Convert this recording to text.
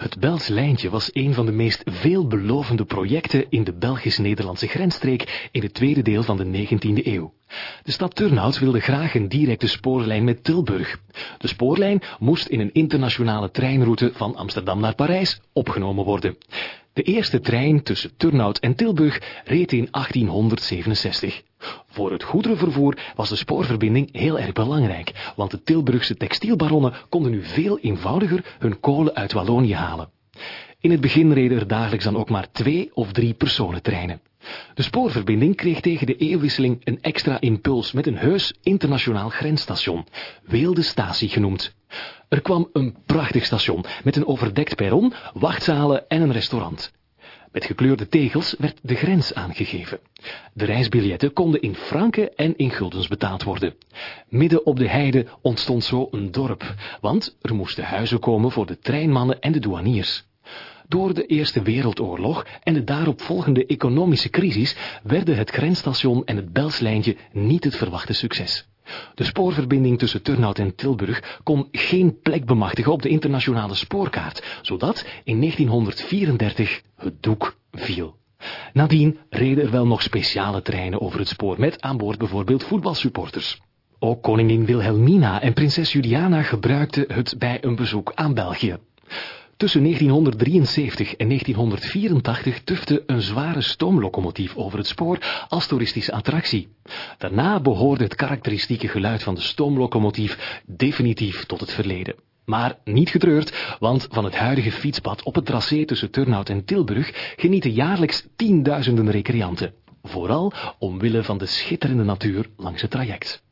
Het Bels lijntje was een van de meest veelbelovende projecten in de Belgisch-Nederlandse grensstreek in het tweede deel van de 19e eeuw. De stad Turnhout wilde graag een directe spoorlijn met Tilburg. De spoorlijn moest in een internationale treinroute van Amsterdam naar Parijs opgenomen worden. De eerste trein tussen Turnhout en Tilburg reed in 1867. Voor het goederenvervoer was de spoorverbinding heel erg belangrijk, want de Tilburgse textielbaronnen konden nu veel eenvoudiger hun kolen uit Wallonië halen. In het begin reden er dagelijks dan ook maar twee of drie personentreinen. De spoorverbinding kreeg tegen de eeuwwisseling een extra impuls met een heus internationaal grensstation, Weelde Statie genoemd. Er kwam een prachtig station met een overdekt perron, wachtzalen en een restaurant. Met gekleurde tegels werd de grens aangegeven. De reisbiljetten konden in franken en in guldens betaald worden. Midden op de heide ontstond zo een dorp, want er moesten huizen komen voor de treinmannen en de douaniers. Door de Eerste Wereldoorlog en de daaropvolgende economische crisis werden het grensstation en het Belslijntje niet het verwachte succes. De spoorverbinding tussen Turnhout en Tilburg kon geen plek bemachtigen op de internationale spoorkaart, zodat in 1934 het doek viel. Nadien reden er wel nog speciale treinen over het spoor met aan boord bijvoorbeeld voetbalsupporters. Ook koningin Wilhelmina en prinses Juliana gebruikten het bij een bezoek aan België. Tussen 1973 en 1984 tufte een zware stoomlocomotief over het spoor als toeristische attractie. Daarna behoorde het karakteristieke geluid van de stoomlocomotief definitief tot het verleden. Maar niet getreurd, want van het huidige fietspad op het tracé tussen Turnhout en Tilburg genieten jaarlijks tienduizenden recreanten. Vooral omwille van de schitterende natuur langs het traject.